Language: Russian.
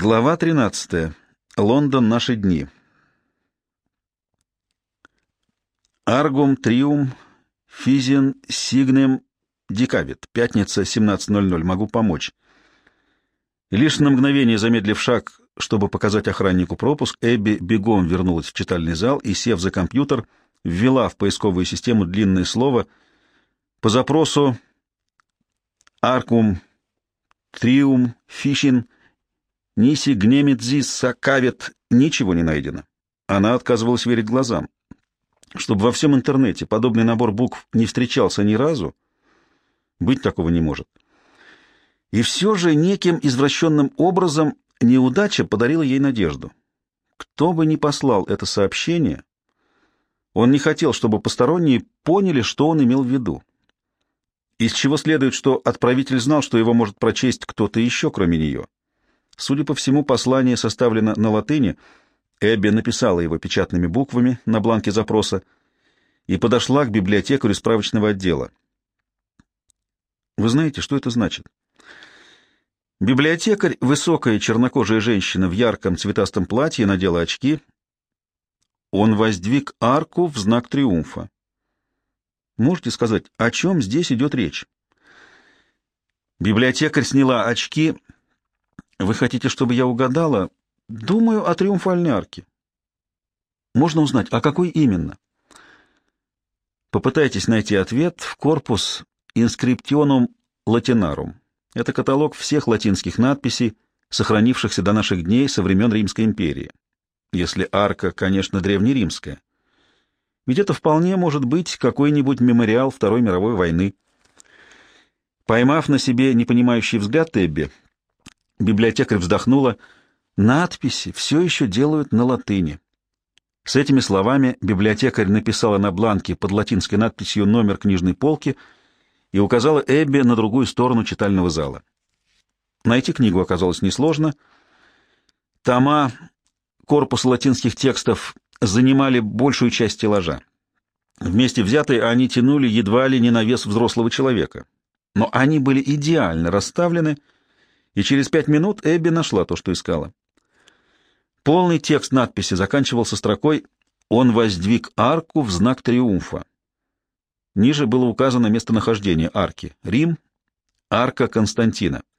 Глава 13. Лондон. Наши дни. Аргум триум физин сигнем дикавит. Пятница, 17.00. Могу помочь. Лишь на мгновение замедлив шаг, чтобы показать охраннику пропуск, Эбби бегом вернулась в читальный зал и, сев за компьютер, ввела в поисковую систему длинное слово по запросу «Аркум триум фишин» Ниси Гнемедзис Сакавет ничего не найдено. Она отказывалась верить глазам. Чтобы во всем интернете подобный набор букв не встречался ни разу, быть такого не может. И все же неким извращенным образом неудача подарила ей надежду. Кто бы ни послал это сообщение, он не хотел, чтобы посторонние поняли, что он имел в виду. Из чего следует, что отправитель знал, что его может прочесть кто-то еще, кроме нее. Судя по всему, послание составлено на латыни. Эбби написала его печатными буквами на бланке запроса и подошла к библиотекарю справочного отдела. Вы знаете, что это значит? Библиотекарь, высокая чернокожая женщина в ярком цветастом платье, надела очки. Он воздвиг арку в знак триумфа. Можете сказать, о чем здесь идет речь? Библиотекарь сняла очки вы хотите, чтобы я угадала? Думаю о триумфальной арке. Можно узнать, а какой именно? Попытайтесь найти ответ в корпус Inscriptionum Latinarum. Это каталог всех латинских надписей, сохранившихся до наших дней со времен Римской империи. Если арка, конечно, древнеримская. Ведь это вполне может быть какой-нибудь мемориал Второй мировой войны. Поймав на себе непонимающий взгляд Тебби, Библиотекарь вздохнула. Надписи все еще делают на латыни. С этими словами библиотекарь написала на бланке под латинской надписью номер книжной полки и указала Эбби на другую сторону читального зала. Найти книгу оказалось несложно. Тома корпуса латинских текстов занимали большую часть стеллажа. Вместе взятые они тянули едва ли не на вес взрослого человека. Но они были идеально расставлены, и через пять минут Эбби нашла то, что искала. Полный текст надписи заканчивался строкой «Он воздвиг арку в знак триумфа». Ниже было указано местонахождение арки — Рим, арка Константина —